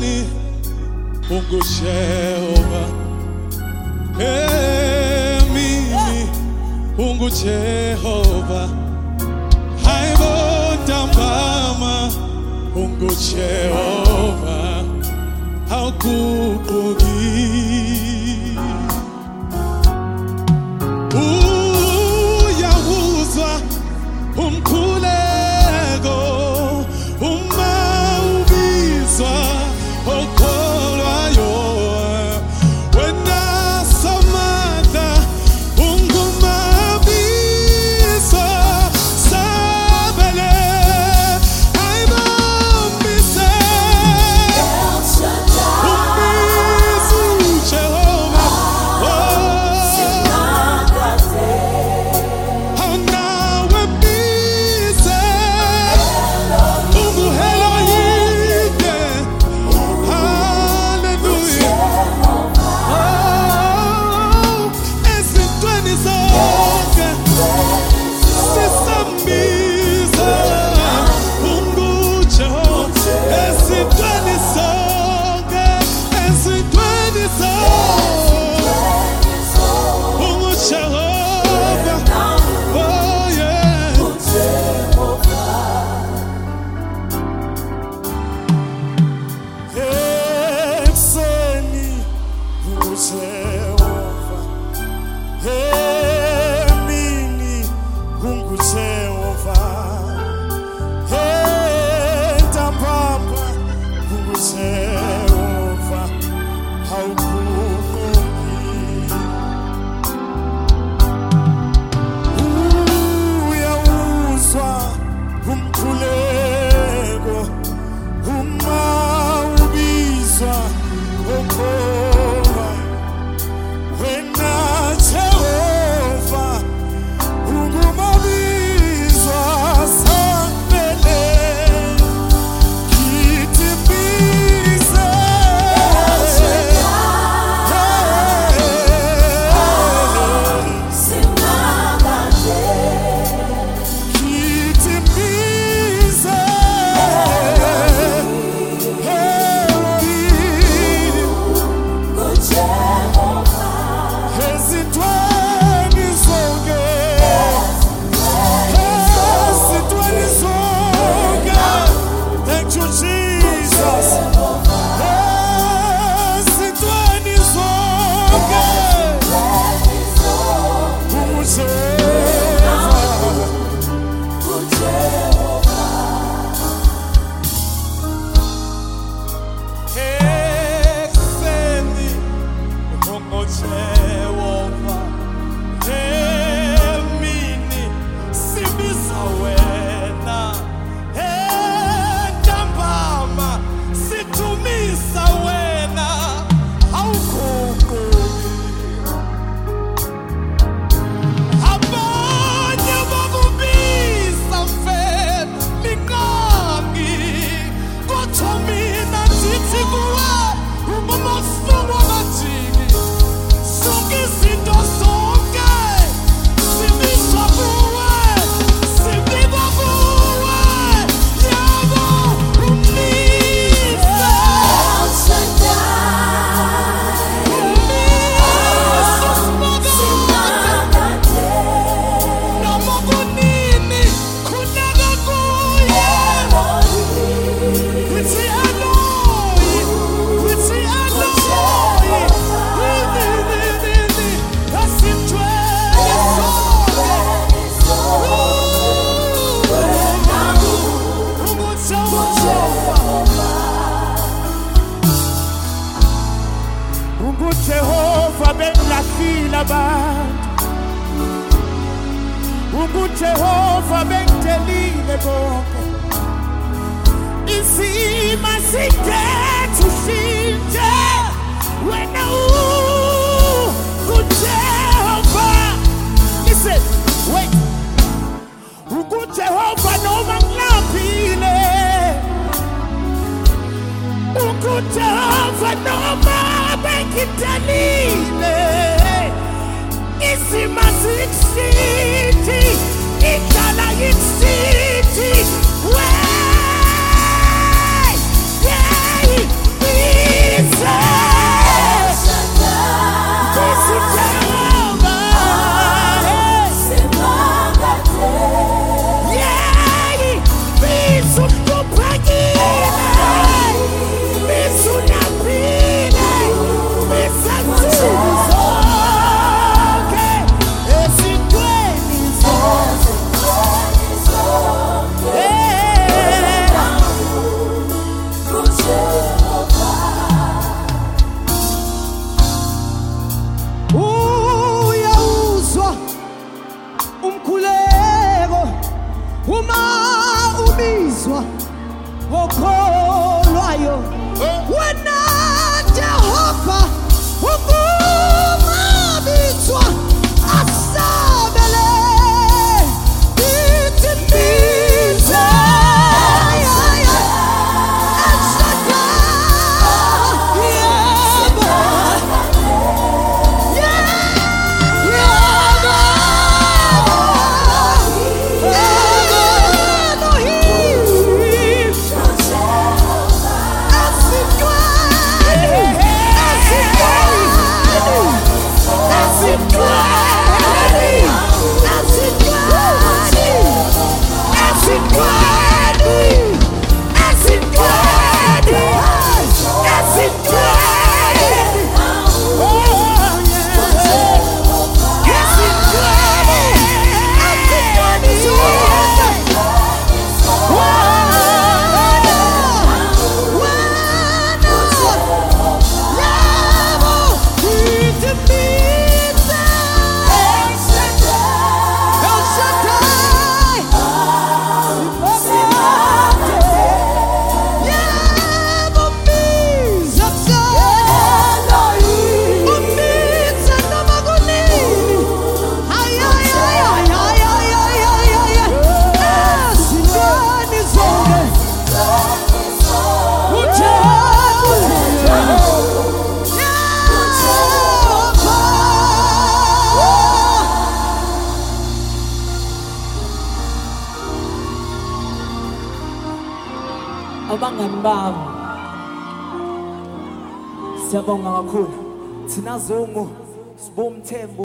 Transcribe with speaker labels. Speaker 1: گوبا پگو سے ہوبا جام گوا Oh چلی مسی ہو فلا کچھ چلی لگ سی Mokoro. خوب سے